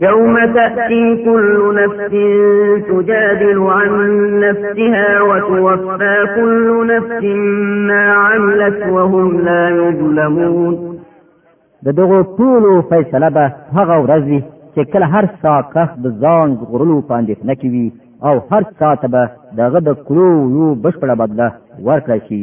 يوم تأتي كل نفس تجادل عن نفسها وتوفى كل نفس ما عملت وهم لا يظلمون د دغو ټولو فیصله به هغه ورځ وي چې کله هر څا کس د ځان غرلو باندې نه کوي او هر څا ته به دغه د کړو یو بشپړه بدله ورکړی شي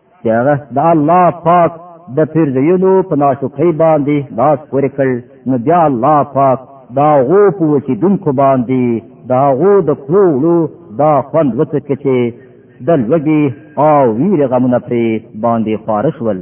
چې هغه د الله پاک د پیرزیونو په ناشکرۍ باندې لاس پورې کړ نو بیا الله پاک دا غو په وسیدونکو باندې دا غو د کړو دا خوند وڅکه چې د لوګي او ویره غمونه پرې باندې خارښ ول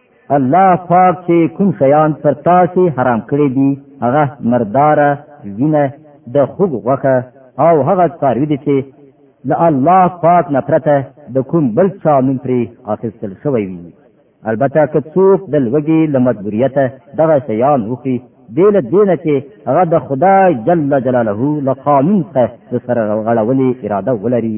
الله پاک چې کوم شیان پر تاسو حرام کړی دي هغه مرداره وینه د خوګ غوخه او هغه څاروي دي چې له الله پاک نه پرته د کوم بل چا نوم پرې اخیستل شوی وي البته که څوک د لوګي له مجبوریته دغه شیان وخی دیل دینه چې هغه د خدای جل جلاله له قانون څخه سره غړولې اراده ولري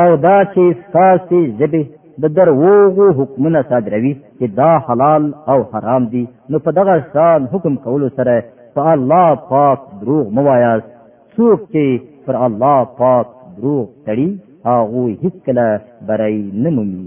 او دا چې ستاسو ژبه د دروغو حکمونه صادروي چې دا حلال او حرام دي نو په دغه شان حکم کولو سره په الله پاک دروغ مو وایاست څوک چې پر الله پاک دروغ تړي هغه هیڅ کله برای نه مومي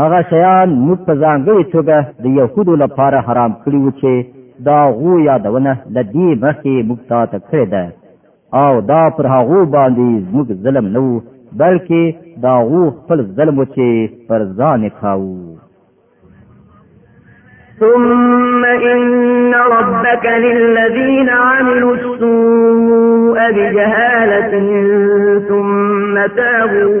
هغه شیان موږ په ځانګړي توګه د یهودو لپاره حرام کړي وو چې دا غو یادونه د دې مخکې موږ تا ته کړې ده او دا پر هغو باندې موږ ظلم نه وو بلکې دا غو خپل ظلم چې پر ځان کاوه ثم إن ربك للذين عملوا السوء بجهالة ثم تابوا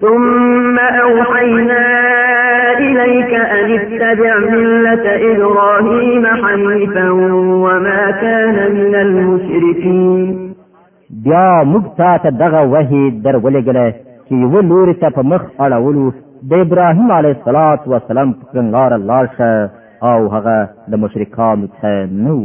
ثم أوحينا إليك أن اتبع ملة إبراهيم حنيفا وما كان من المشركين بیا موږ تا ته دغه وحی درولېږلی چې یوه لوري ته په مخ اړولو د ابراهیم علیه الصلاة والسلام په کړنلاره لاړ شه او هغه د مشرکانو څخه نه و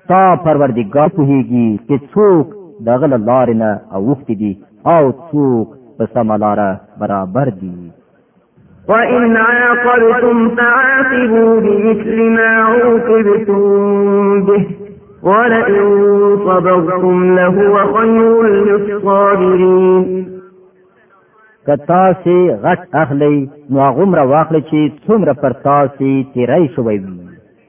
ستا پروردګار پوهیږي چې څوک دغه له لارې نه اوښتي دي او څوک په سمه لاره برابر دي وإن عاقبتم فعاقبوا بمثل ما عوقبتم به ولئن صبرتم لهو خير للصابرين که تاسو غټ اخلي نو هغه مر واخلي چې څومره پر تاسو تیرای شوی وي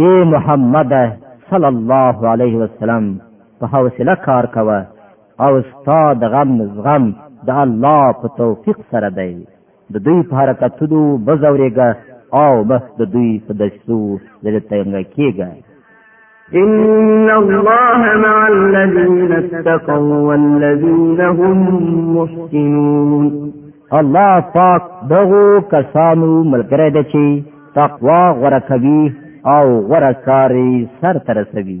اے محمد صلی الله علیه وسلم په حوصله کار کوه او ستا د غم زغم د الله په توفیق سره دی د دوی په حرکتونو بزورېږه او بس د دوی په دشتو د تنګ کېږه إن الله مع الذين اتقوا والذين هم محسنون الله پاک دغو کسانو ملګری دی چې تقوا غره کوي او غره کاری سر ترسوي